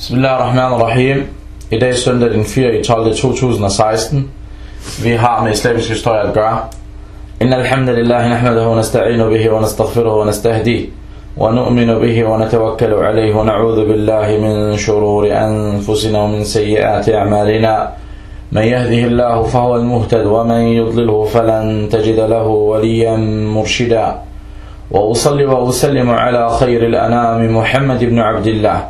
Bismillahirrahmanirrahim. I dag søndag den 4. 12. 2016. Vi har med islamisk historie at gøre. إن الحمد لله نحمده ونستعين به ونستغفره ونستهديه ونؤمن به ونتوكل عليه ونعوذ بالله من شرور أنفسنا ومن سيئات أعمالنا من يهده الله فهو المهتد ومن يضلله فلن تجد له وليا مرشدا وأصلي وأسلم على خير الأنام محمد بن عبد الله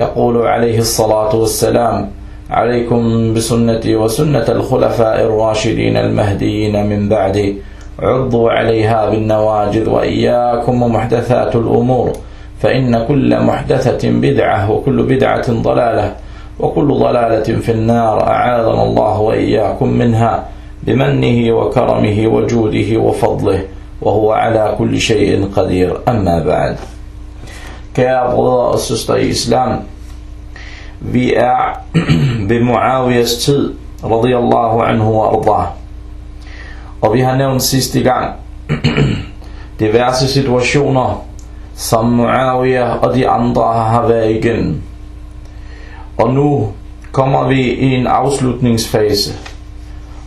يقول عليه الصلاة والسلام عليكم بسنتي وسنة الخلفاء الراشدين المهديين من بعدي. عضوا عليها بالنواجذ وإياكم ومحدثات الأمور فإن كل محدثة بدعة وكل بدعة ضلالة وكل ضلالة في النار. أعاذنا الله وإياكم منها بمنه وكرمه وجوده وفضله وهو على كل شيء قدير. أما بعد. Og søstre i islam, vi er ved Muawiyas tid, radiyallahu anhu wa ardah. Og vi har nævnt sidste gang diverse situationer, som Muawiyah og de andre har været igennem. Og nu kommer vi i en afslutningsfase.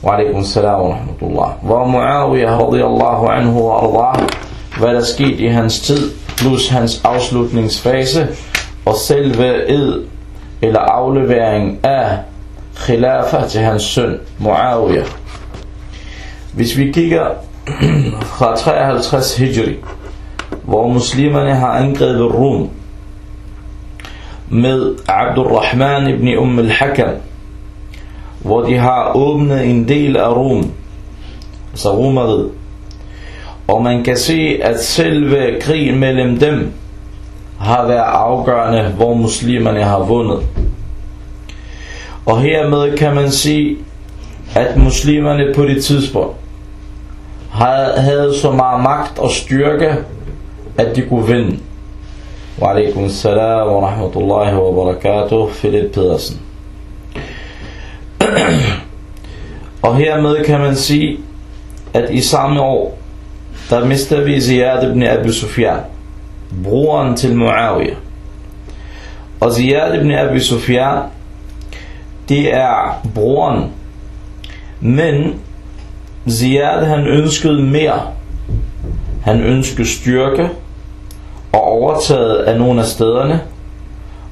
Wa alaikum salam wa rahmatullah. Hvor Muawiyah radiyallahu anhu wa ardah, hvad der skete i hans tid, plus hans afslutningsfase, og selve ed eller aflevering af khilafa til hans søn Muawiyah. Hvis vi kigger fra 53 hijri, hvor muslimerne har angrebet Rom med Abdurrahman ibn Umm al-Hakam, hvor de har åbnet en del af Rom, altså Romeriet, og man kan se, at selve krigen mellem dem har været afgørende, hvor muslimerne har vundet. Og hermed kan man sige, at muslimerne på det tidspunkt havde så meget magt og styrke, at de kunne vinde. Wa alaikum salam wa rahmatullahi wa barakatuh, Philip Pedersen. og hermed kan man sige, at i samme år, der mister vi Ziyad ibn Abu Sufyan, broren til Muawiyah. Og Ziyad ibn Abi Sufyan, det er broren, men Ziyad han ønskede mere. Han ønskede styrke og overtaget af nogle af stederne,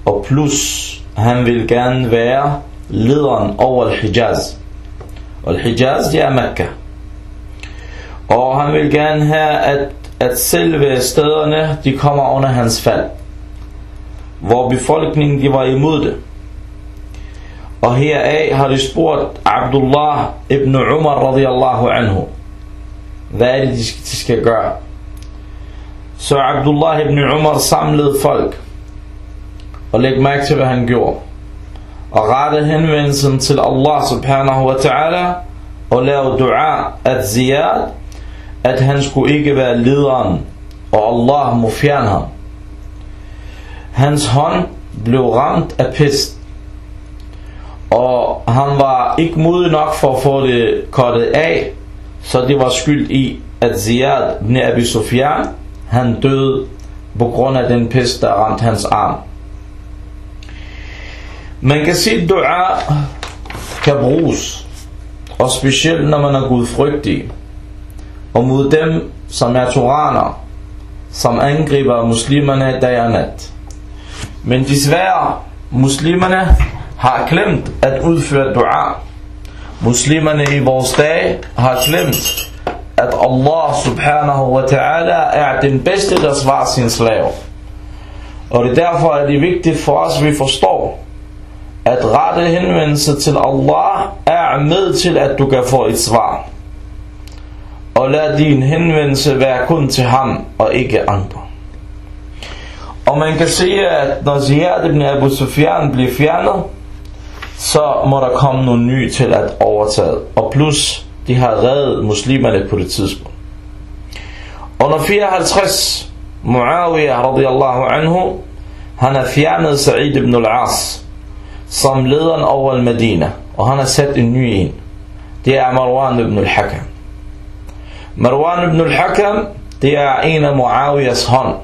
og plus han vil gerne være lederen over Al-Hijaz. Og Al-Hijaz det er Mekka. Og han vil gerne have, at, at selve stederne, de kommer under hans fald. Hvor befolkningen, de var imod det. Og heraf har de spurgt Abdullah ibn Umar radiyallahu anhu. Hvad er det, de skal, de skal gøre? Så Abdullah ibn Umar samlede folk. Og læg mærke til, hvad han gjorde. Og rettede henvendelsen til Allah subhanahu wa ta'ala. Og lave dua, at Ziyad at han skulle ikke være lederen, og Allah må fjerne ham. Hans hånd blev ramt af pest, og han var ikke modig nok for at få det kortet af, så det var skyld i, at Ziyad ibn Abi Sufyan, han døde på grund af den pest, der ramte hans arm. Man kan sige, at dua kan bruges, og specielt når man er gudfrygtig og mod dem, som er turaner, som angriber muslimerne dag og nat. Men desværre, muslimerne har glemt at udføre dua. Muslimerne i vores dag har glemt, at Allah subhanahu wa ta'ala er den bedste, der svarer sin slave. Og det er derfor, at det er vigtigt for os, at vi forstår, at rette henvendelse til Allah er med til, at du kan få et svar og lad din henvendelse være kun til ham og ikke andre. Og man kan se, at når Ziyad ibn Abu Sufyan bliver fjernet, så må der komme nogle nye til at overtage. Og plus, de har reddet muslimerne på det tidspunkt. Under 54, Muawiyah radiyallahu anhu, han har fjernet Sa'id ibn al-As som lederen over al-Medina, og han har sat en ny en. Det er Marwan ibn al-Hakam. Marwan ibn al-Hakam, det er en af Muawiyas hånd.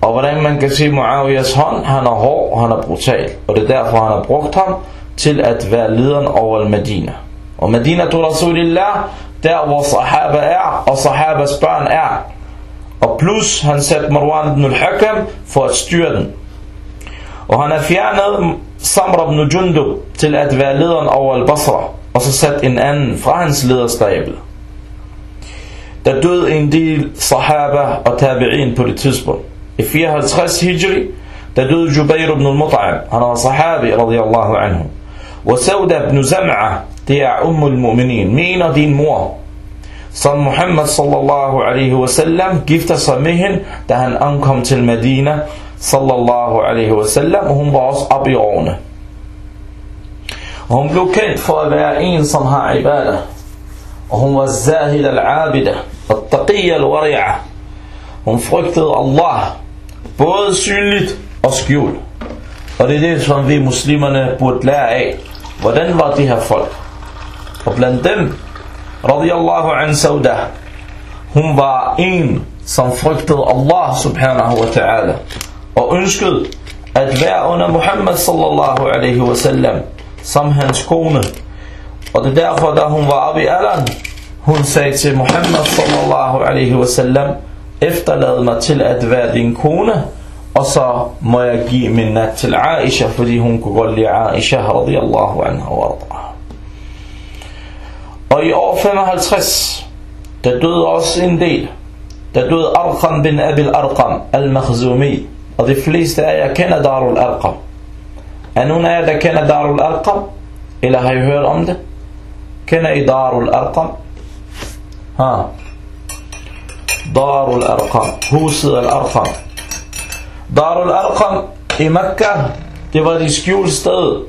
Og hvordan man kan se Muawiyas hånd, han er hård han er brutal. Og det er derfor, han har brugt ham til at være lederen over al-Medina. Og Medina til Rasulillah, der hvor sahaba er, og sahabas børn er. Og plus, han satte Marwan ibn al-Hakam for at styre den. Og han har fjernet Samra ibn Jundub til at være lederen over al-Basra. Og så sat en anden fra hans lederstabel. Der døde en del sahaba og tabi'in på det tidspunkt. I 54 hijri, der døde Jubair ibn al-Mut'am. Han var sahabi, radiyallahu anhu. Og Sauda ibn Zam'a, det er umm al-mu'minin, mener din mor. Som Muhammad sallallahu alaihi wasallam gifter sig med hende, da han ankom til Medina sallallahu alaihi wasallam, og hun var også op i årene. Og hun blev kendt for at være en, som har ibadah. Og hun var zahid al-abida, og taqiyya al-wari'a. Hun frygtede Allah, både synligt og skjult. Og det er det, som vi muslimerne burde lære af. Hvordan var de her folk? Og blandt dem, radiyallahu an Sauda, hun var en, som frygtede Allah subhanahu wa ta'ala, og ønskede at være under Muhammad sallallahu alaihi wa sallam, som hans kone. Og det er derfor, da hun var oppe i alderen, hun sagde til Muhammad sallallahu alaihi wa sallam, efterlad mig til at være din kone, og så må jeg give min nat til Aisha, fordi hun kunne godt lide Aisha radiyallahu anha wa. Og i år 55, der døde også en del. Der døde Arqam bin Abil Arqam al-Makhzumi. Og de fleste af jer kender Darul Arqam. Er nogen af jer, der kender Darul Arqam? Eller har I hørt om det? Kender I Darul Arqam? Ha. Darul Arqam. Huset al-Arqam. Darul Arqam i Mekka, det var det skjult sted,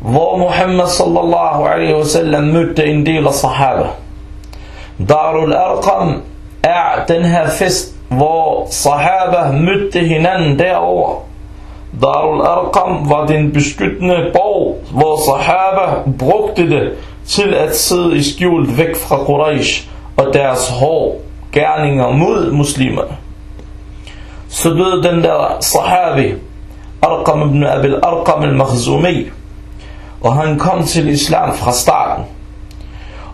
hvor Muhammad sallallahu alaihi wasallam mødte en del af sahaba. Darul Arqam er den her fest, hvor sahaba mødte hinanden derover. Darul Arqam var den beskyttende borg, hvor sahaba brugte det til at sidde i skjult væk fra Quraysh og deres hårde gerninger mod muslimerne. Så døde den der sahabi, Arqam ibn Abil Arqam al-Makhzumi, og han kom til islam fra starten.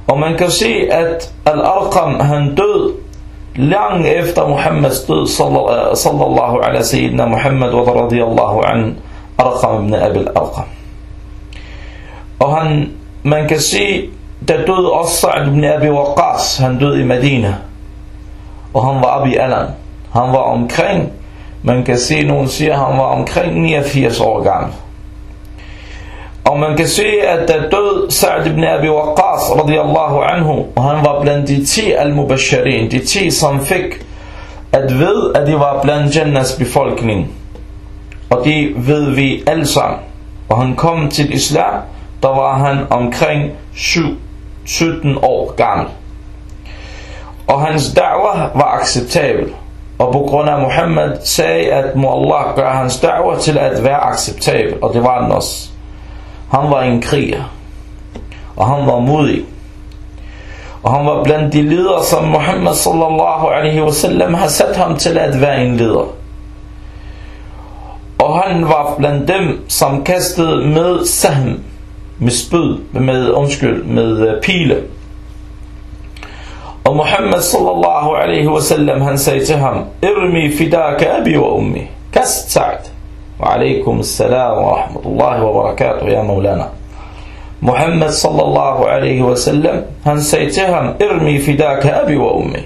Og man kan se, at Al-Arqam han død lang efter Muhammeds død, sallallahu øh, ala sayyidina Muhammad wa radiyallahu an Arqam ibn Abil Arqam. Og han, man kan se, der døde også Sa'd ibn Abi Waqqas, han døde i Medina. Og han var oppe i alderen. Han var omkring, man kan se, nogen siger, han var omkring 89 år gammel. Og man kan se, at der død Sa'd ibn Abi Waqqas radiyallahu anhu, og han var blandt de 10 al-mubashirin, de 10 som fik at ved, at de var blandt Jannas befolkning. Og det ved vi alle sammen. Og han kom til islam, der var han omkring 7, 17 år gammel. Og hans da'wah var acceptabel. Og på grund af Muhammad sagde, at må Allah gøre hans da'wah til at være acceptabel. Og det var den også. Han var en kriger. Og han var modig. Og han var blandt de ledere, som Muhammad sallallahu alaihi wasallam har sat ham til at være en leder. Og han var blandt dem, som kastede med sahm, med spyd, med, undskyld, med pile. Og Muhammad sallallahu alaihi wasallam, han sagde til ham, Irmi fidaka abi wa ummi. Kast Sa'd. وعليكم السلام ورحمة الله وبركاته يا مولانا محمد صلى الله عليه وسلم han sagde til ham ارمي فداك أبي وأمي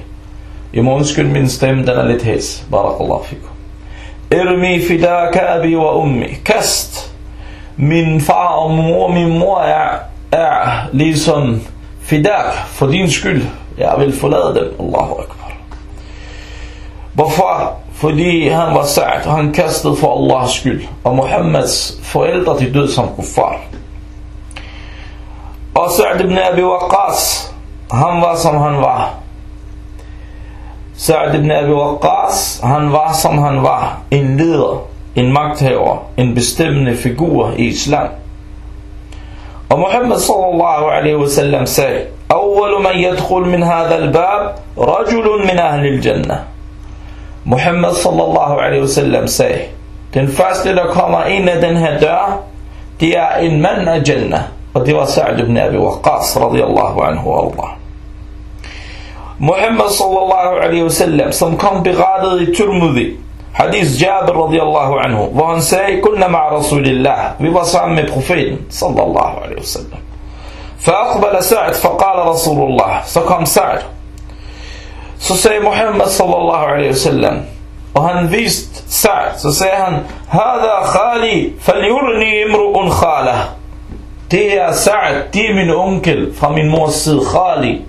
I må undskylde min stemme, den er lidt hæs. Barakallahu fikum. Irmi fidaka abi wa ummi. Kast. Min far og mor, min mor er, er ligesom fidak for din skyld. Jeg vil forlade dem. Allahu akbar. Hvorfor? Fordi han var sa'd, han kastede for Allahs skyld. Og Muhammeds forældre de døde som kuffar. Og Sa'd ibn Abi Waqqas, han var som han var. Sa'd ibn Abi Waqqas, han var som han var. En leder, en magthaver, en bestemmende figur i islam. Og Muhammad sallallahu alaihi wasallam sagde, أول من يدخل من هذا الباب رجل من أهل الجنة Muhammad sallallahu alaihi wasallam sagde, den første der kommer ind af den her dør, det er en mand af Jannah, og det var Sa'd ibn Abi Waqqas radiyallahu anhu Allah. Muhammad sallallahu alaihi wasallam, som kom berettet i Turmudi, Hadith Jabir radiallahu anhu. Wa on say, kunna ma'a Rasulillah. We were some prophet, sallallahu alayhi wa sallam. فأقبل سعد فقال رسول الله So come Sa'd So say Muhammad صلى الله عليه وسلم وهنفيست سعد So say han هذا خالي فليرني امرؤ خاله Det er Sa'd, det er min onkel fra min mors side, Khali.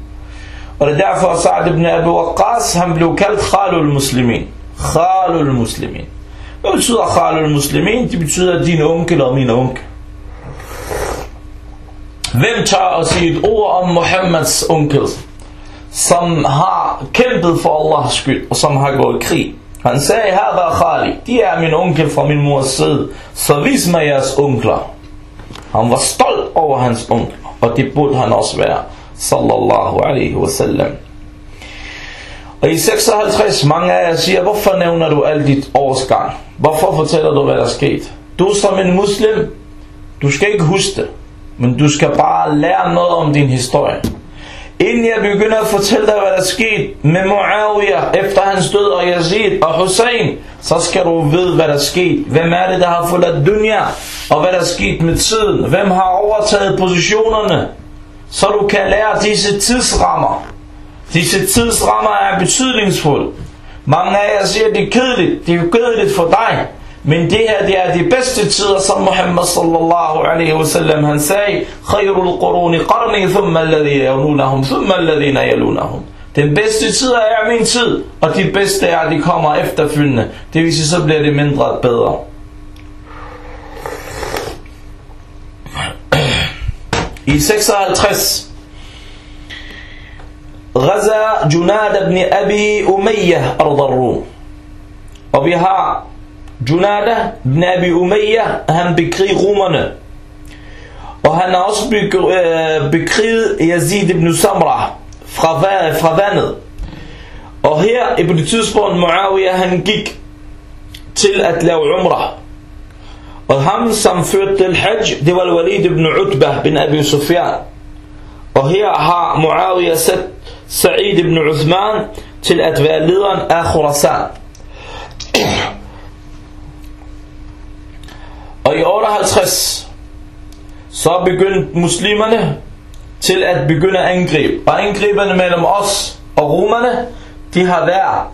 Og det er derfor Sa'd ibn Abu Waqqas, han blev kaldt Khalul Muslimin. Khalul muslimin. Hvad betyder khalul muslimin? Det betyder din onkel og min onkel. Hvem tør at sige et ord om Muhammads onkel, som har kæmpet for Allahs skyld, og som har gået i krig? Han sagde, her var Khali, de er min onkel fra min mors side, så vis mig jeres onkler. Han var stolt over hans onkel, og det burde han også være, sallallahu alaihi wasallam. Og i 56, mange af jer siger, hvorfor nævner du alt dit årsgang? Hvorfor fortæller du, hvad der er sket? Du som en muslim, du skal ikke huske det. Men du skal bare lære noget om din historie. Inden jeg begynder at fortælle dig, hvad der skete med Muawiyah efter hans død og Yazid og Hussein, så skal du vide, hvad der skete. Hvem er det, der har forladt dunya? Og hvad der er sket med tiden? Hvem har overtaget positionerne? Så du kan lære disse tidsrammer. Disse tidsrammer er betydningsfulde. Mange af jer siger, at det er kedeligt. Det er kedeligt for dig. Men det her, det er de bedste tider, som Muhammad sallallahu alaihi wasallam han sagde, Khairul quruni qarni, thumma alladhina yalunahum, thumma alladhina yalunahum. Den bedste tid er min tid, og de bedste er, de kommer efterfølgende. Det vil sige, så bliver det mindre bedre. I 56 غزا جناد بن أبي أمية أرض الروم وبها جناد بن أبي أمية هم بكري رومان وهنا أصبك آه، بكري يزيد بن سمرة فغفانة وهي ابن تسبون معاوية هم جيك til at lave umrah. Og ham, som førte til hajj, det var Walid ibn Utbah bin Abi Sufyan. Sa'id ibn Uthman til at være lederen af Khurasan. Og i 58, så begyndte muslimerne til at begynde at angribe. Og angriberne mellem os og romerne, de har været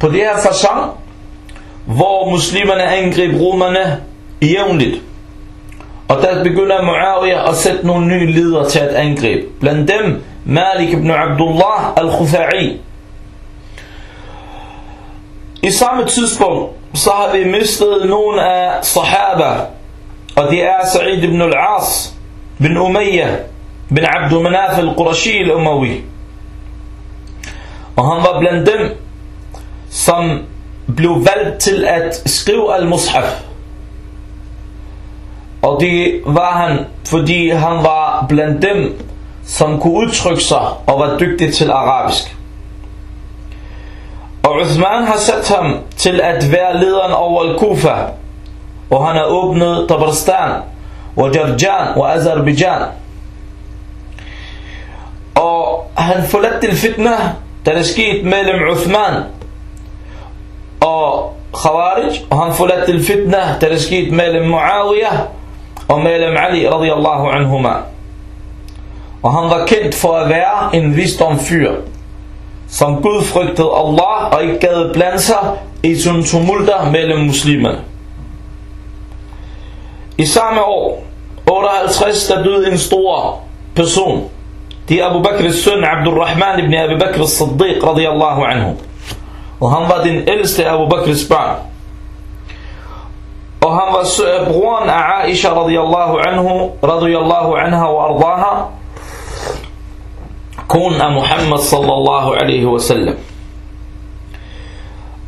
på det her fasong, hvor muslimerne angreb romerne jævnligt. Og der begynder Muawiyah at sætte nogle nye ledere til at angribe. Blandt dem Malik ibn Abdullah al-Khufa'i. I samme tidspunkt så har vi mistet nogle af sahaba, og det er Sa'id ibn al-As, bin Umayyah, bin Abdul Manaf al-Qurashi al-Umawi. Og han var blandt dem, som blev valgt til at skrive al-Mushaf. Og det var han, fordi han var blandt dem, som kunne udtrykke sig og var dygtig til arabisk. Og Uthman har sat ham til at være lederen over Al-Kufa. Og han har åbnet Tabarstan, og Jarjan og Azerbaijan. Og han forladte til fitna, der er sket mellem Uthman og Khawarij. Og han forladte til fitna, der er sket mellem Muawiyah og mellem Ali radiyallahu anhumah. Og han var kendt for at være en visdomfyr som Gud frygtede Allah og ikke gad blande sig i sine tumulter mellem muslimerne. I samme år, 58, der døde en stor person. Det er Abu Bakrs søn Abdurrahman ibn Abu Bakr al-Siddiq, radiyallahu anhu. Og han var den ældste af Abu Bakrs børn. og han var broren af Aisha radiyallahu anhu, radiyallahu anha wa ardaha, konen af Muhammad sallallahu alaihi wa sallam.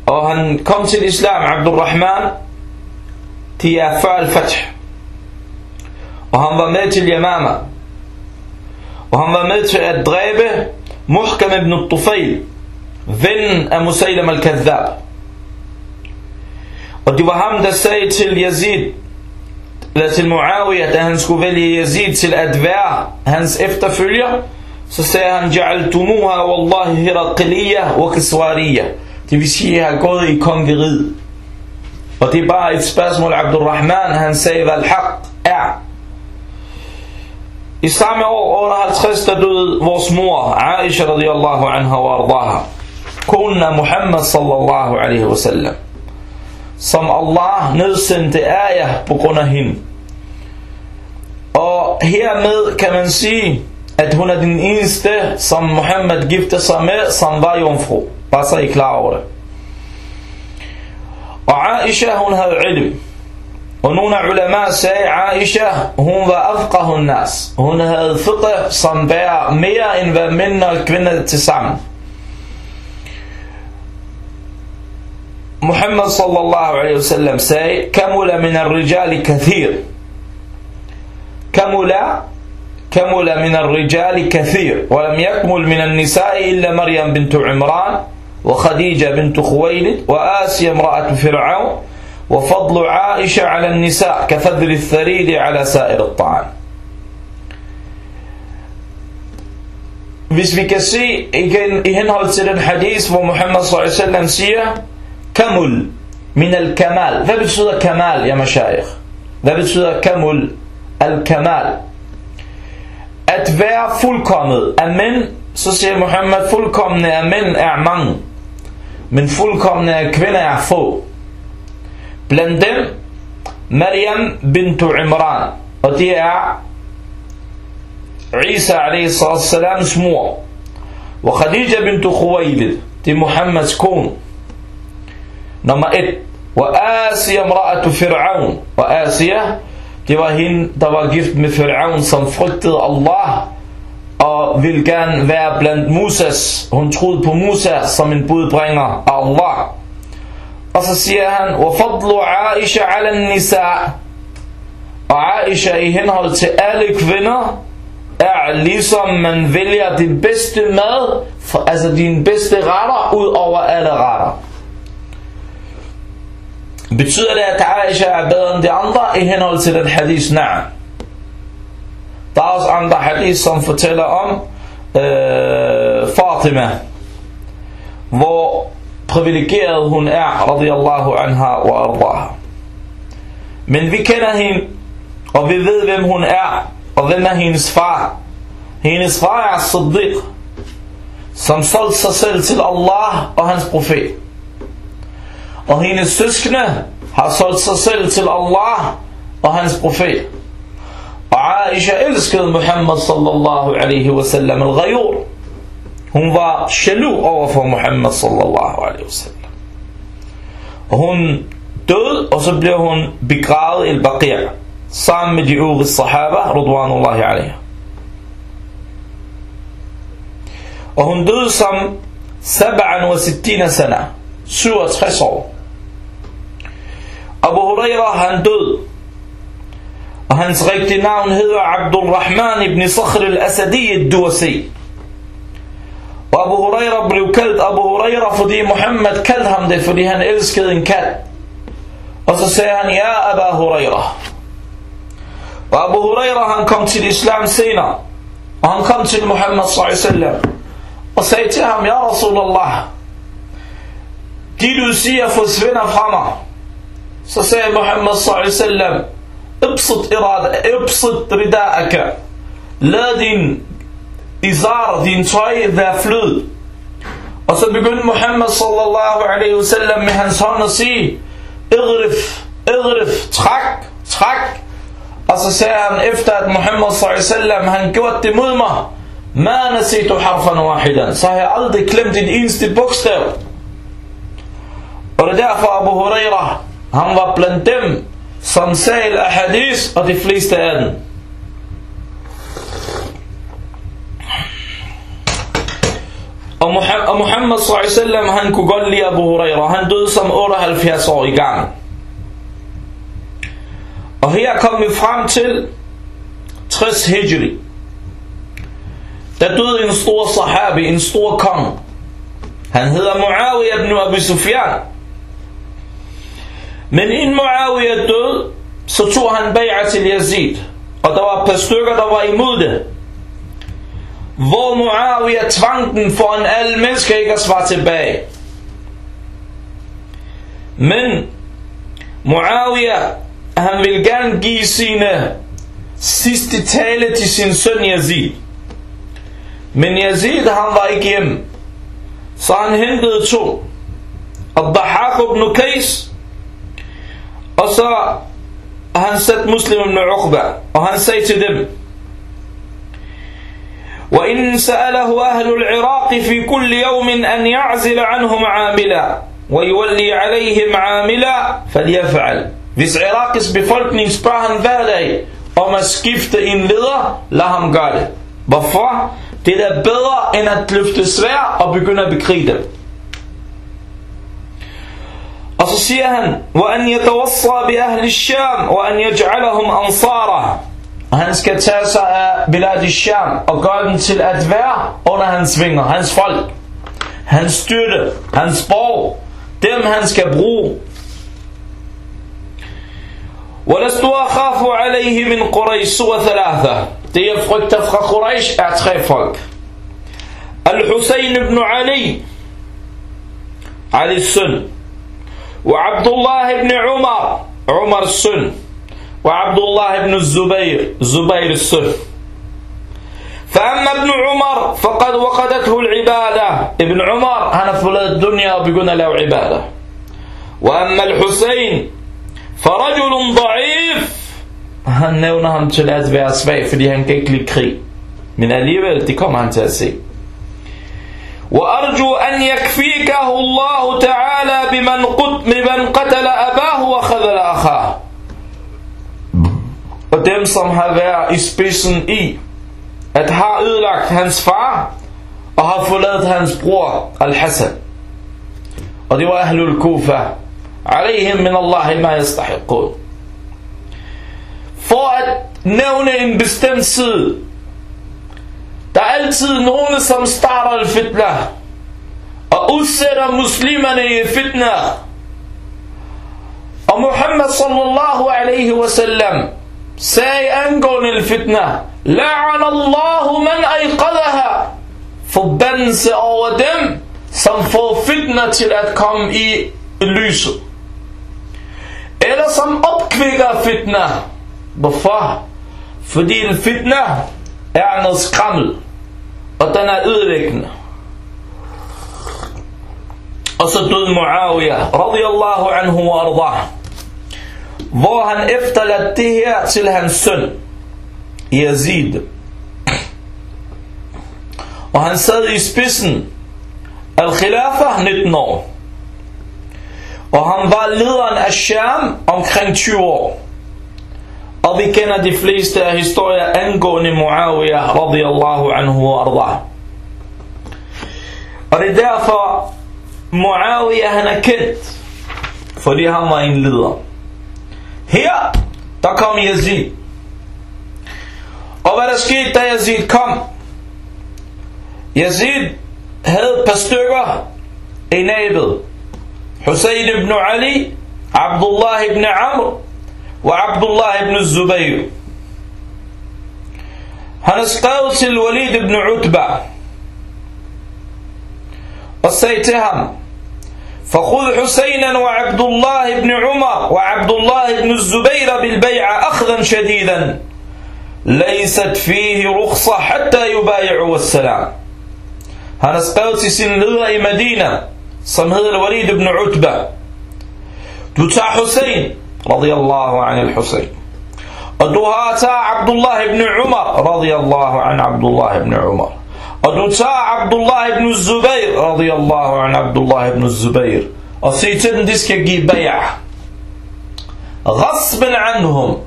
Og han kom til islam, Abdurrahman, til er før al-Fath. Og han var med til Yamama. Og han var med til at dræbe Muhkam ibn al-Tufayl, ven af Musaylam al-Kadhab. Og det var ham, der sagde til Yazid, eller til Muawiyah, da han skulle vælge Yazid til at være hans efterfølger, Ja'altumuha wallahi hiraqiliyah wa kiswariyah. Det vil sige, at har gået i kongeriet. Og det er bare et spørgsmål, Abdurrahman, han sagde, hvad al-haq er. I samme år, 58, der døde vores mor, Aisha radiyallahu anha wa ardaha. Konen af Muhammad sallallahu alaihi wa sallam. Som Allah nedsendte ayah på grund af hende. Og hermed kan man sige, at hun er den eneste, som Muhammad gifter sig med, som var jomfru. Bare så I klar over det. Og Aisha, hun havde ilm. Og nogle af ulema sagde, Aisha, hun var afqahun nas. Hun havde fiqh, som bærer mere end hvad mænd og kvinder til sammen. Muhammad sallallahu alaihi wasallam sagde, Kamula min al-rijali kathir. Kamula كمل من الرجال كثير ولم يكمل من النساء إلا مريم بنت عمران وخديجة بنت خويلد وآسيا امرأة فرعون وفضل عائشة على النساء كفضل الثريد على سائر الطعام Hvis vi kan se igen i henhold til den hadith, hvor Muhammad s.a.v. siger, Kamul min al-kamal. Hvad betyder kamal, ja mashayikh? Hvad betyder kamul al-kamal? At være fuldkommet af mænd, så siger Muhammad, fuldkommende af mænd er mange, men fuldkommende af kvinder er få. Blandt dem, Maryam bintu Imran, og det er Isa a.s. mor. Og Khadija bintu Khuwaylid, det er Muhammads kone. Nummer 1. Og Asia mra'atu Fir'aun. Og Asia, det var hende, der var gift med Fir'aun, som frygtede Allah og ville gerne være blandt Musas. Hun troede på Musa som en budbringer af Allah. Og så siger han, وَفَضْلُ عَائِشَ عَلَى النِّسَاء Og Aisha i henhold til alle kvinder, er ligesom man vælger det bedste mad, altså din bedste retter, ud over alle retter. Betyder det, at Aisha er bedre end de andre i henhold til den hadith? Nej. Der er også andre hadith, som fortæller om øh, Fatima, hvor privilegeret hun er, radiyallahu anha wa ardaha. Men vi kender hende, og vi ved, hvem hun er, og hvem er hendes far. Hendes far er Siddiq, som solgte sig selv til Allah og hans profet. Og hendes søskende har solgt sig selv til Allah og hans profet. Og Aisha elskede Muhammad sallallahu alaihi wasallam al-ghayur. Hun var jaloux over for Muhammad sallallahu alaihi wasallam. Og hun døde, og så blev hun begravet i al-Baqir' sammen med de øvrige sahaba, radwanullahi alaihi. Og hun døde som 67 sana, 67 år. Abu Huraira han død og hans rigtige navn hedder Abdurrahman ibn Sakhr al-Asadi al-Duwasi og Abu Huraira blev kaldt Abu Huraira fordi Muhammad kaldte ham det fordi han elskede en kat og så sagde han ja Abu Huraira og Abu Huraira han kom til islam senere og han kom til Muhammad sallallahu og sagde til ham ja Rasulallah de du siger forsvinder fra mig så sagde Muhammad sallallahu ابسط إرادة ابسط رداءك lad din izar, din tøj være flød og så begyndte Muhammad sallallahu alaihi wasallam med hans hånd at sige idrif, idrif, træk, træk og så sagde han efter at Muhammad sallallahu alaihi wasallam han gjort det mod mig ma nasitu harfan wahidan så har jeg aldrig glemt en eneste bogstav og det er derfor Abu Hurairah han var blandt dem som sagde af hadis, og de fleste af dem. Og Muhammad sallallahu han kunne godt lide Abu Huraira. Han døde som 78 år i gang. Og her kom vi frem til 60 hijri. Der døde en stor sahabi, en stor kong. Han hedder Muawiyah ibn Abi Sufyan. Men inden Muawiyah døde, så tog han bag'a til Yazid. Og der var et par stykker, der var imod det. Hvor Muawiyah tvang den foran alle mennesker ikke at svare tilbage. Men Muawiyah, han vil gerne give sine sidste tale til sin søn Yazid. Men Yazid, han var ikke hjemme. Så han hentede to. Abdahak ibn Qais. Og så han sat Muslim ibn Uqba. Og han sagde til dem. وإن سأله أهل العراق في كل يوم أن يعزل عنهم عاملا ويولي عليهم عاملا فليفعل Hvis Irakis befolkning spørger ham hver dag om at skifte en leder, lad ham gøre det. Hvorfor? Det er bedre end at løfte svær og begynde at bekrige dem. Han, وَأَنْ يَتَوَصَّى بِأَهْلِ الشَّامِ وَأَنْ يَجْعَلَهُمْ أَنصَارًا Og han skal tage sig af Bilad sham og gøre dem til at være under hans vinger, hans folk, hans støtte, hans borg, dem han skal bruge. ولست أخاف عليه من قريش سوى ثلاثة Det jeg frygter fra Quraysh er tre folk. Al-Hussein ibn Ali, Alis søn, وعبد الله بن عمر. عمر السن وعبد الله بن الزبير. زبير السن فأما ابن عمر فقد وقدته العبادة. ابن عمر هنا في الدنيا بيقولنا له عبادة. وأما الحسين فرجل ضعيف. han nævner ham til at være svag, fordi han kan ikke. وأرجو أن يكفيكه الله تعالى بمن قتل أباه وخذل أخاه. ودم صم هذا إسبيسن إي أتها إذلك هنس فع أها فلات هنس بروع الحسن ودوا أهل الكوفة عليهم من الله ما يستحقون. فوأت نون إن بستمسل Der er altid nogen, som starter fitna og udsætter muslimerne i fitna. Og Muhammad sallallahu alaihi wasallam sagde angående fitna, La'an Allahu man ayqadaha. Forbandelse over dem, som får fitna til at komme i lyset. Eller som opkvikker fitna. Hvorfor? Fordi en fitna er noget skrammel, og den er ødelæggende. Og så døde Muawiyah, radiyallahu anhu wa ardah, hvor han efterladt det her til hans søn, Yazid. Og han sad i spidsen al-Khilafah 19 år. Og han var lederen af Sham omkring 20 år. Og vi kender de fleste af historier angående Muawiyah radiyallahu anhu wa ardah. Og det er derfor Muawiyah han er kendt, fordi han var en leder. Her, der kom Yazid. Og hvad der skete, da Yazid kom? Yazid havde et par stykker i nabet. Hussein ibn Ali, Abdullah ibn Amr, وعبد الله بن الزبير. هنس til الوليد بن عتبة. وسيتهم فخذ حسينا وعبد الله بن عمر وعبد الله بن الزبير بالبيع أخذا شديدا. ليست فيه رخصة حتى يبايعوا والسلام هنس til سن leder i Medina الوليد بن عتبة. du حسين. رضي الله عن الحسين. أدوهاتا عبد الله بن عمر رضي الله عن عبد الله بن عمر. أدوتا عبد الله بن الزبير رضي الله عن عبد الله بن الزبير. أسيتن ديسك جي بيع غصبا عنهم.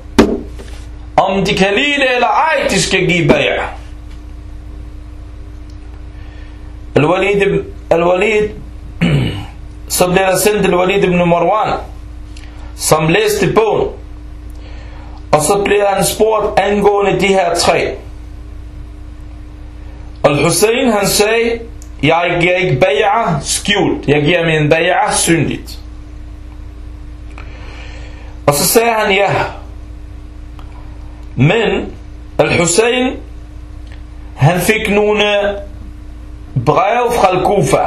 أم ديكاليل إلى آي ديسك جي بيع الوليد الوليد صدر سند الوليد بن مروان. Som læste bogen. Og så bliver han spurgt angående de her tre. Al-Hussein han sagde, jeg giver ikke bay'a skjult, jeg giver min bay'a syndigt. Og så sagde han ja. Men Al-Hussein han fik nogle brev fra Al-Kufa,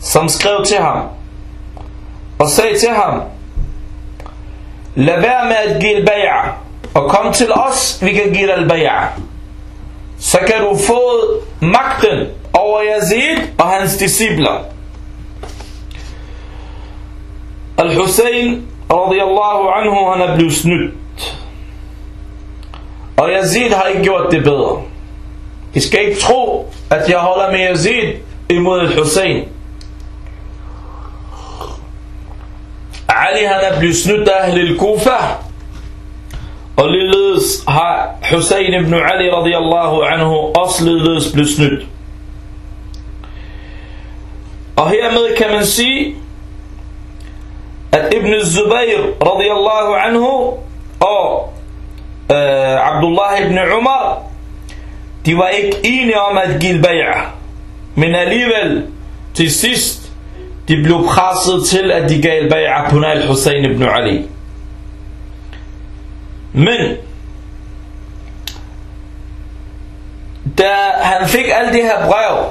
som skrev til ham og sagde til ham, lad være med at give al-bay'a og kom til os, vi kan give dig al-bay'a. Så kan du få magten over Yazid og hans discipler. Al-Hussein radiyallahu anhu, han er blevet snydt. Og Yazid har ikke gjort det bedre. I skal ikke tro, at jeg holder med Yazid imod Al-Hussein. Ali han er blevet snydt af Ahlil Kufa. Og ligeledes har Hussein ibn Ali radiyallahu anhu også ligeledes blevet snydt. Og hermed kan man sige, at Ibn Zubayr radiyallahu anhu og uh, Abdullah ibn Umar, de var ikke enige om at give bay'a. Men alligevel, til sidst, de blev presset til, at de gav bay'a på al-Hussein ibn Ali. Men, da han fik alle de her brev,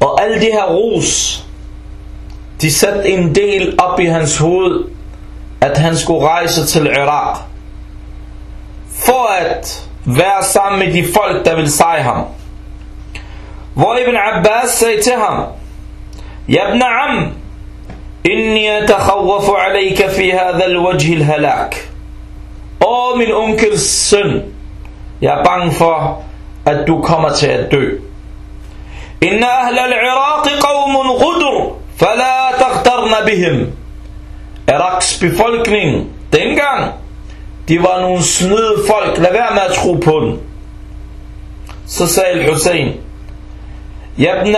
og alle de her ros, de satte en del op i hans hoved, at han skulle rejse til Irak, for at være sammen med de folk, der vil sejre ham. Hvor Ibn Abbas sagde til ham, يا ابن عم إني أتخوف عليك في هذا الوجه الهلاك. أو من أنكر السن. يا بانفا أدو كما تأدو إن أهل العراق قوم غدر فلا تغترن بهم. Iraks befolkning dengang, de var nogle snyde folk, lad være med at tro på dem. Så sagde Hussein, Jeg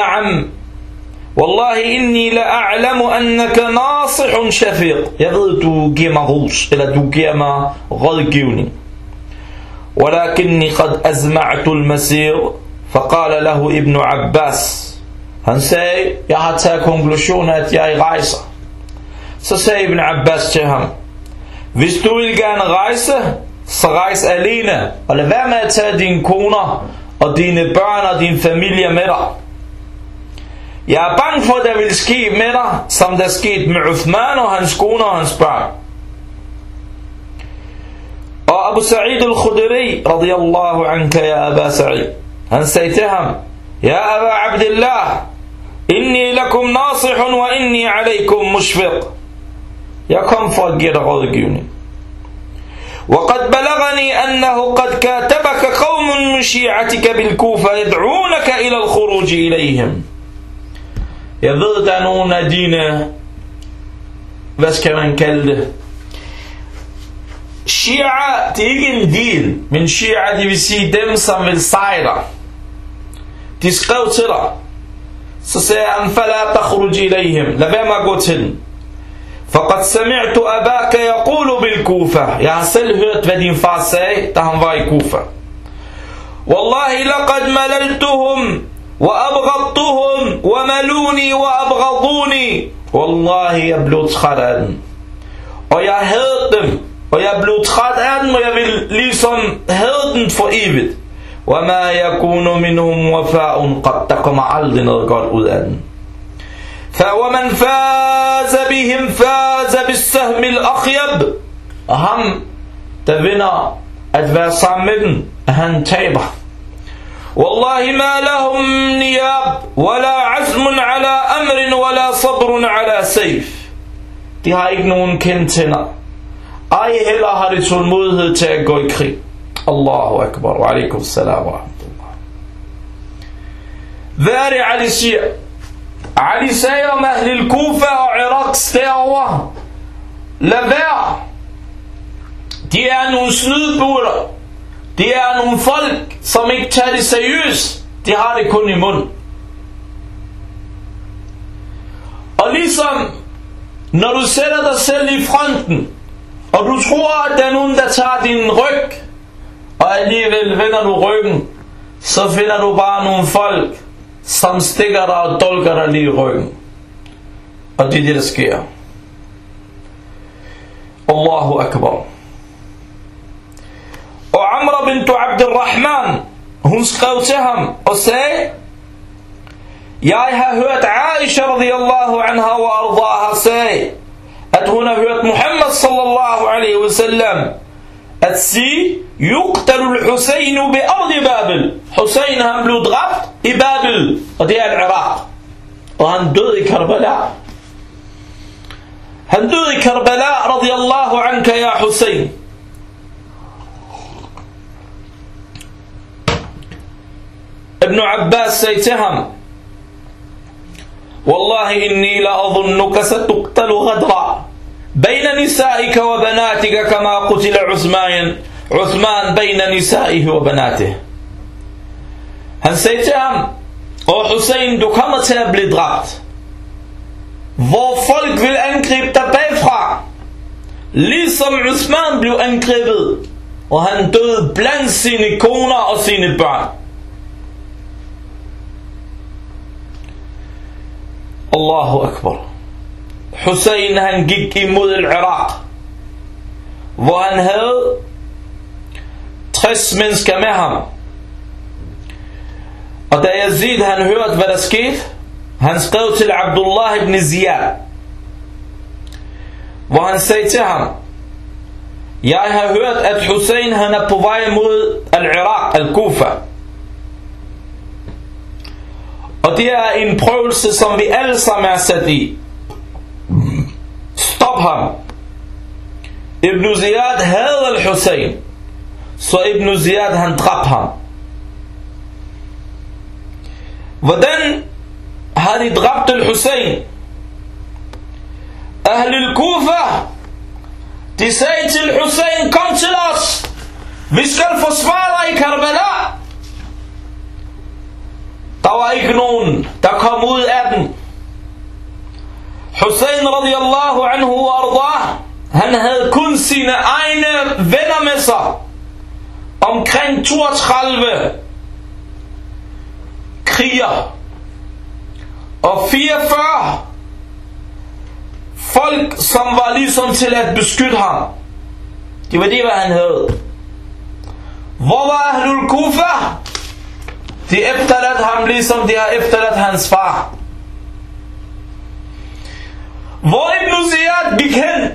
والله إني لأعلم أنك ناصح شفيق. يبدو كيما غوش إلى كيما غلقيوني ولكني قد أزمعت المسير فقال له ابن عباس هنسي؟ يا هاتا كونكلوشونات يا غايصة. سسي ابن عباس تهم Hvis du vil gerne rejse, غايسة rejs alene, og lad være med at tage dine koner og dine børn og din familie med dig. Jeg er bange for, at der vil ske med dig, som der skete med Uthman og hans koner og hans børn. Og Abu Sa'id al-Khudri, radiyallahu anka ya Aba Sa'id, han sagde til ham, Ja Aba Abdullah, inni lakum nasihun wa inni alaykum mushfiq. Jeg kom for at give dig rådgivning. وقد بلغني أنه قد كاتبك قوم من شيعتك بالكوفة يدعونك إلى الخروج إليهم Jeg ved, der er nogle af dine, hvad skal man kalde det? Shia, det er ikke en del, men Shia, det vil sige dem, som vil sejre. De skrev til dig. Så sagde han, فَلَا تَخْرُجِ إِلَيْهِمْ Lad være med at gå til dem. فقد سمعت أباك يقول بالكوفة Jeg har selv hørt, hvad din Kufa. والله لقد مللتهم وأبغضتهم وملوني وأبغضوني والله jeg blev træt af dem. Og jeg havde dem, og jeg blev træt af dem, og jeg vil ligesom have dem for evigt. وما يكون منهم وفاء قد der kommer aldrig noget godt ud af dem. فومن فاز بهم فاز بالسهم الأخيب Og ham, der vinder at være sammen med dem, han taber. والله ما لهم نياب ولا عزم على أمر ولا صبر على سيف De har ikke nogen kendtænder. Ej heller har de tålmodighed til at gå i krig. Allahu akbar wa alaikum salam wa rahmatullah. Hvad er det Ali siger? Ali sagde om Ahlil Kufa og Iraks derovre, lad være. De er nogle snydbutter. Det er nogle folk, som ikke tager det seriøst. De har det kun i mund. Og ligesom når du sætter dig selv i fronten, og du tror, at der er nogen, der tager din ryg, og alligevel vender du ryggen, så finder du bare nogle folk, som stikker dig og dolker dig lige i ryggen. Og det er det, der sker. Allahu Akbar. Og Amra bint Abdurrahman, hun skrev til ham og sagde, jeg har hørt Aisha radiyallahu anha wa ardaha sige, at hun har hørt Muhammad sallallahu alaihi wasallam at sige, يقتل الحسين بأرض بابل. Hussein han blev dræbt i Babel, og det er Irak. Og han døde i Karbala. Han døde i Karbala, radiyallahu anka ya Hussein. ابن عباس سيتهم والله إني لا أظنك ستقتل غدرا بين نسائك وبناتك كما قتل عثمان. عثمان بين نسائه وبناته. هن سيتهم وحسين دو كما تابل درات hvor folk vil angribe dig bagfra Ligesom Usman blev angrebet Og han døde blandt sine koner og sine børn Allahu Akbar. Hussein han gik imod Irak, hvor han havde 60 mennesker med ham. Og da Yazid han hørte hvad der skete, han skrev til Abdullah ibn Ziyad, hvor han sagde til ham, jeg har hørt at Hussein han er på vej mod Al-Irak, Al-Kufa. Og det er en prøvelse, som vi alle sammen er sat i. Stop ham. Ibn Ziyad havde al-Hussein. Så Ibn Ziyad han dræbte ham. Hvordan har de dræbt al-Hussein? Ahl al-Kufa, de sagde til Hussein, kom til os. Vi skal forsvare dig i Karbala. Var ikke nogen, der kom ud af den. Hussein radiyallahu anhu arda, han havde kun sine egne venner med sig. Omkring 32 kriger og 44 folk, som var ligesom til at beskytte ham. Det var det, hvad han havde. Hvor var Ahlul Kufa? De efterladt ham ligesom de har efterladt hans far. Hvor Ibn Ziyad gik hen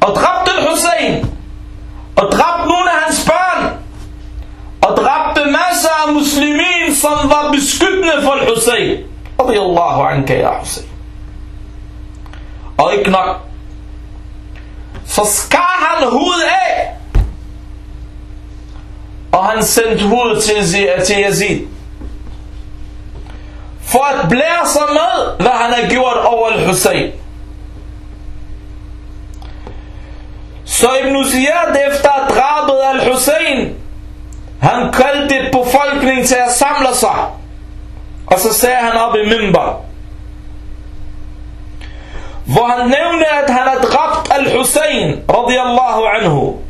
og dræbte Hussein og dræbte nogle af hans børn og dræbte masser af muslimin, som var beskyttende for Hussein. Radiyallahu anka ya Hussein. Og ikke nok. Så skar han hovedet af og han sendte hud til, til Yazid. For at blære sig med, hvad han har gjort over al-Hussein. Så Ibn Ziyad efter drabet al-Hussein, han kaldte befolkningen til at samle sig. Og så sagde han op i Mimbar. Hvor han nævnte, at han har dræbt al-Hussein, radiyallahu anhu.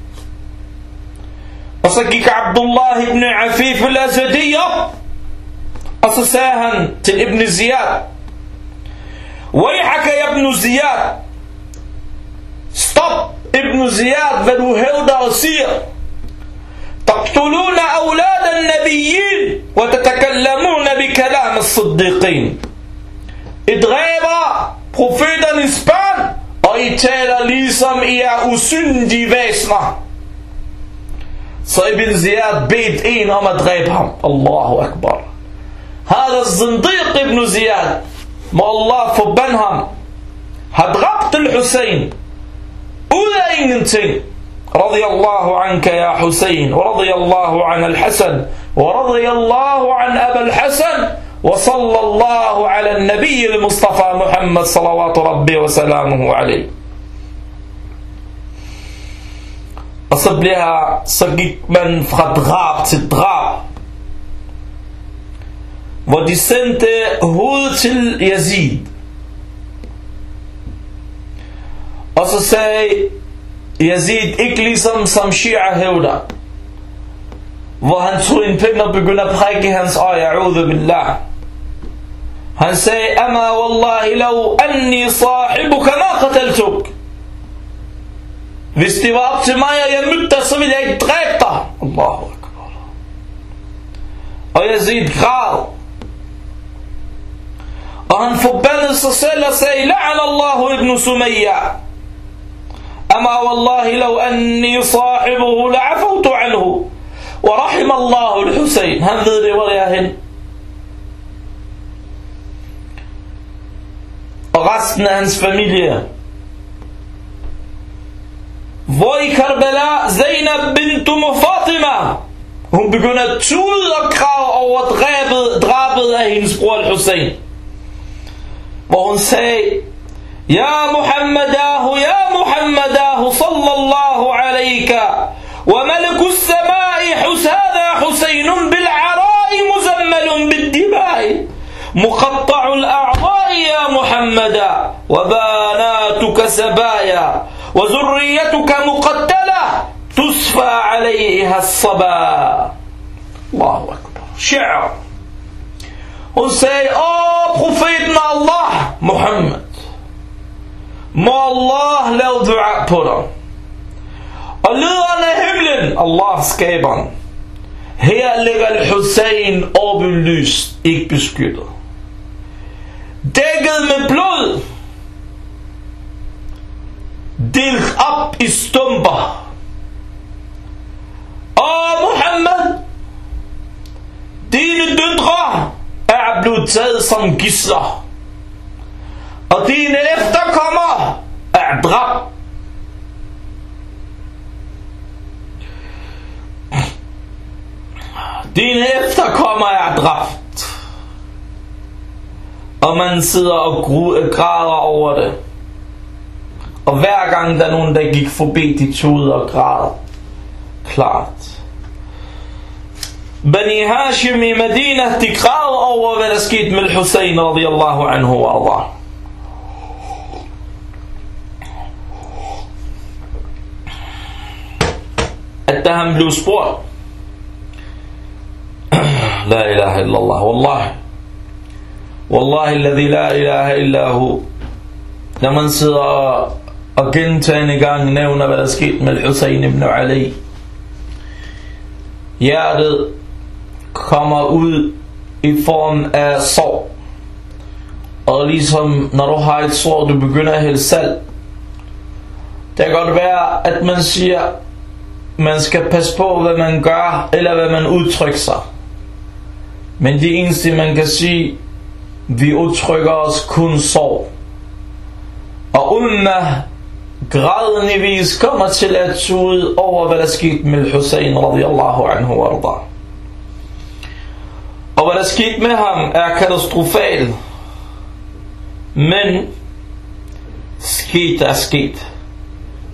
وصقك عبد الله بن عفيف الأسدية أصساها ابن زياد. ويحك يا ابن زياد. Stop ابن زياد فدو will held تقتلون أولاد النبيين وتتكلمون بكلام الصديقين. إدغيبا dræber profeternes børn, og I taler ligesom I. صايبين زياد بيدئين إيه هم تغيبهم. الله أكبر. هذا الزنديق ابن زياد ما الله فبنهم. هتغبت الحسين. أولين انتين رضي الله عنك يا حسين ورضي الله عن الحسن ورضي الله عن أبا الحسن وصلى الله على النبي المصطفى محمد صلوات ربي وسلامه عليه. Og så, bliver, så gik man fra drab til drab. Hvor de sendte hovedet til Yazid. Og så sagde Yazid ikke ligesom som Shia hævder. Hvor han tog en pind og begyndte at prikke hans øje. A'udhu billah. Han sagde, Amma wallahi law anni sahibuka ma qataltuk. Hvis det var op til mig, og jeg mødte dig, så ville jeg ikke dræbe dig. Allahu akbar. Og Yazid græd. Og han forbandede sig selv og sagde, La'an Allahu ibn Sumayya. Law anni sahibuhu la'afautu anhu. ورحم الله الحسين han ved det hvor det er hen og resten af hans familie hvor i Karbala Zainab bint Fatima hun begynder at tude og krav over drabet, drabet af hendes bror Hussein hvor hun sagde Ja Muhammadahu, ja Muhammadahu sallallahu alayka وملك السماء حس هذا حسين بالعراء مزمل بالدماء مقطع الأعضاء يا محمدا وباناتك سبايا وذريتك مقتلة تسفى عليها الصبا الله أكبر شعر Hun sagde, åh, profeten af Allah, Muhammad, må Allah lave dua på dig. Og lederen af himlen, Allah skaberen. Her ligger Al-Hussein overbelyst, ikke beskyttet. Dækket med blod. Delt op i stumper. Og Muhammad, dine døtre er blevet taget som gisler. Og dine efterkommere er dræbt Dine efterkommer er dræbt. Og man sidder og græder over det. Og hver gang der er nogen, der gik forbi, de tog og græd. Klart. Bani Hashim i Medina, de græd over, hvad der skete med Hussein radiyallahu anhu wa Allah. At da han blev spurgt, La ilaha illallah, wallahi. Wallahi alladhi la ilaha illa hu. Når man sidder og gentagende gang nævner, hvad der skete med Hussein ibn Ali. Hjertet kommer ud i form af sorg. Og ligesom når du har et sår, du begynder at hælde salt. Det kan godt være, at man siger, man skal passe på, hvad man gør, eller hvad man udtrykker sig. Men det eneste, man kan sige, vi udtrykker os kun sorg. Og umma grædenvis kommer til at tude over, hvad der skete med Hussein radiyallahu anhu arda. Og hvad der skete med ham er katastrofalt. Men sket er sket.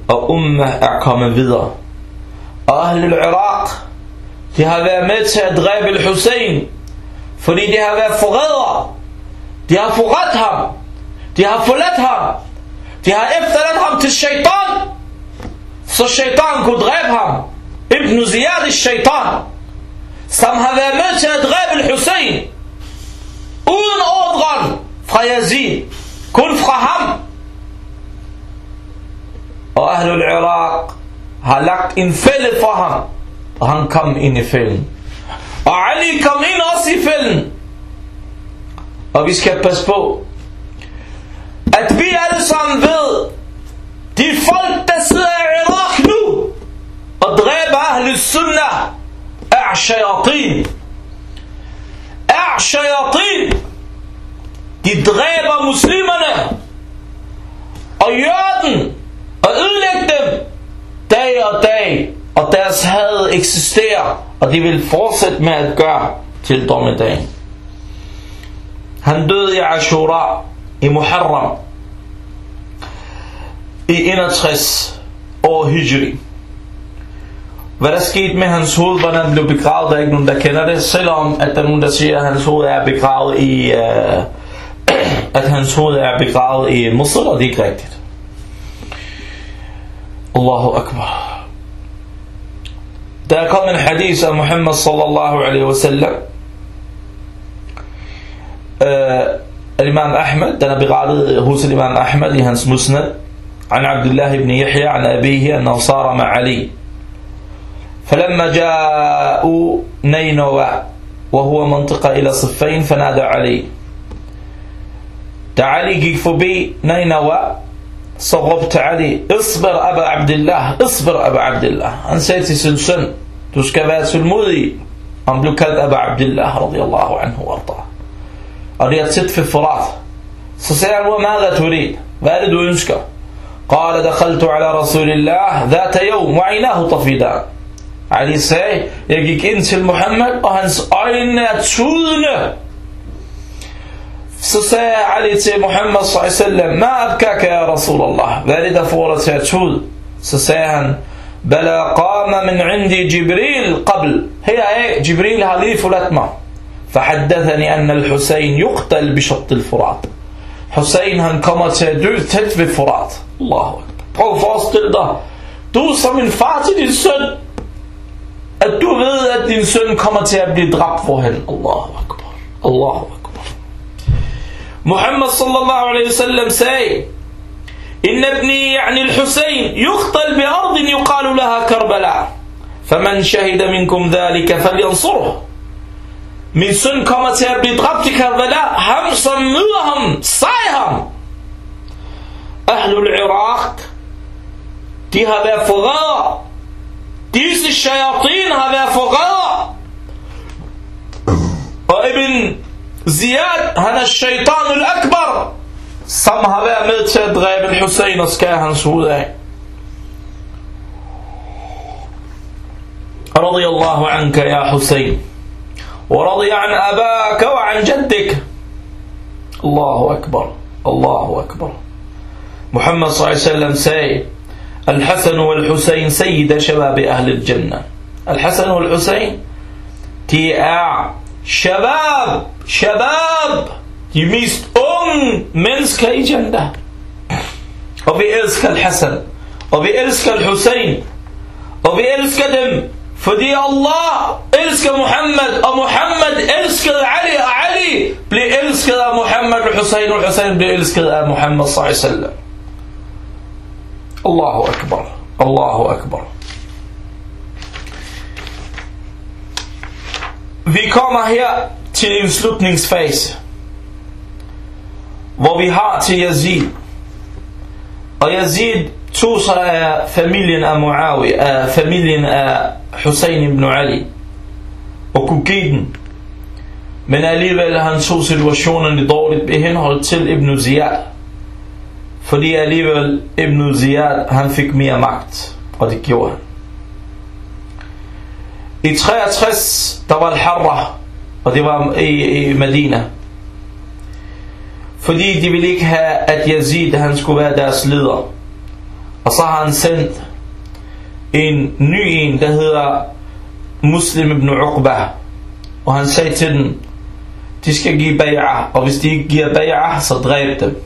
Og umma er kommet videre. Og Ahlul Irak, de har været med til at dræbe Hussein fordi de har været forrædere. De har forret ham. De har forladt ham. De har efterladt ham til shaitan. Så shaitan kunne dræbe ham. Ibn Ziyad i shaitan. Som har været med til at dræbe Hussein. Uden ordren fra Yazid. Kun fra ham. Og Ahlul Iraq har lagt en fælde for ham. Og han kom ind i fælden. Og Ali kom ind også i fælden. Og vi skal passe på, at vi alle sammen ved, de folk, der sidder i Irak nu, og dræber Ahle Sunnah, er shayatin. Er shayatin. De dræber muslimerne, og gør den, og ødelægger dem, dag og dag, og deres had eksisterer, og de vil fortsætte med at gøre til dommedagen. Han døde i Ashura i Muharram i 61 år Hijri. Hvad der skete med hans hoved, hvordan han blev begravet, der er ikke nogen, der kender det. Selvom at der er nogen, der siger, at hans hoved er begravet i, uh, at hans hoved er begravet i Mosul, og det er ikke rigtigt. Allahu Akbar. Der er kommet en hadith af Muhammad sallallahu alaihi wasallam. آه، الإمام أحمد أنا بغالي هوس الإمام أحمد يهنس مسند عن عبد الله بن يحيى عن أبيه أنه صار مع علي. فلما جاءوا نينوى وهو منطقة إلى صفين فنادى علي. تعالي كيف بي نينوى صغبت علي اصبر أبا عبد الله اصبر أبا عبد الله. أنسيت سلسل تسكبات المذي أم بلوكات أبا عبد الله رضي الله عنه وأرضاه. Er sagde han Hvad turid? Hvad er det du ønsker? قال دخلت على رسول الله ذات يوم وعيناه طفيدان Ali sagde, jeg gik ind til Muhammad, og hans øjne er tudende. Så sagde Ali til Muhammad sallallahu Ma abkaka ya Rasulallah, hvad er det der får dig til at tude? Så sagde han, Bala qama min indi Jibril qabl. Heraf, Jibril har lige forladt mig. فحدثني أن الحسين يقتل بشط الفرات Hussein han kommer til at dø tæt ved Furat. Allahu. Prøv at forestille dig, du som en far til din søn, at du ved, at din søn kommer til at blive dræbt for hende. Allahu Akbar. Allahu Akbar. Muhammad sallallahu alaihi wasallam sagde, إن ابني يعني الحسين يقتل بأرض يقال لها كربلاء فمن شهد منكم ذلك فلينصره Min søn kommer til at blive dræbt i Karbala. Ham som møder ham, sej ham. Ahlul Iraq, de har været forrædere. Disse shayatin har været forrædere. Og Ibn Ziyad, han er shaitan al-akbar, som har været med til at dræbe Hussein og skære hans hoved af. رضي الله عنك يا حسين ورضي عن أباك وعن جدك. الله أكبر. الله أكبر. محمد صلى الله عليه وسلم سي الحسن والحسين سيد شباب أهل الجنة. الحسن والحسين تي آع شباب شباب. تي ميست أم منسك أي جنة. وبي الحسن وبي الحسين وبي إلسك دم Fordi Allah elsker Muhammad, og Muhammad elskede Ali, og Ali blev elsket af Muhammad, og Hussein, og Hussein blev elsket af Muhammad sallallahu Allahu Akbar, Allahu Akbar. Vi kommer her til en slutningsfase, hvor vi har til Yazid. Og Yazid tog sig af e, familien af e Muawi, e, af familien af Hussein ibn Ali og kunne give den. Men alligevel han tog situationen dårligt i henhold til Ibn Ziyad. Fordi alligevel Ibn Ziyad han fik mere magt, og det gjorde han. I 63, der var Al-Harra, og det var i, i Medina. Fordi de ville ikke have, at Yazid han skulle være deres leder. Og så har han sendt en ny en, der hedder Muslim ibn Uqba. Og han sagde til dem, de skal give bay'ah, og hvis de ikke giver bay'ah, så dræb dem.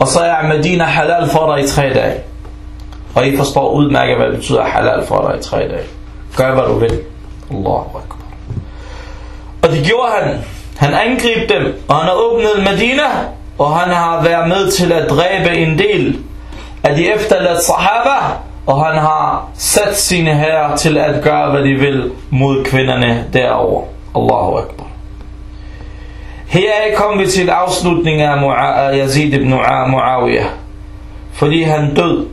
Og så er Medina halal for dig i tre dage. Og I forstår udmærket, hvad det betyder halal for dig i tre dage. Gør hvad du vil. Allahu Akbar. Og det gjorde han. Han angreb dem, og han har åbnet Medina, og han har været med til at dræbe en del af de efterladte sahaba, og han har sat sine herrer til at gøre, hvad de vil mod kvinderne derover. Allahu Akbar. Her er vi til afslutningen af Yazid ibn Muawiyah. Fordi han død.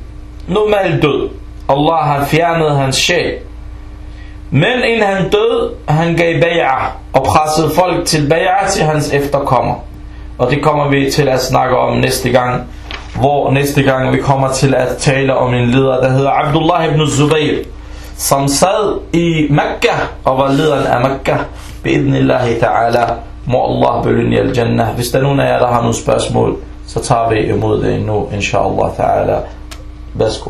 Normalt død. Allah har fjernet hans sjæl. Men inden han død, han gav bay'ah og pressede folk til bay'ah til hans efterkommer. Og det kommer vi til at snakke om næste gang hvor næste gang vi kommer til at tale om en leder, der hedder Abdullah ibn Zubayr, som sad i Mekka og var lederen af Mekka, Bidnillahi ta'ala. Må Allah belønne jer al-Jannah. Hvis der er nogen af jer, der har nogle spørgsmål, så tager vi imod det nu, inshallah ta'ala. Værsgo.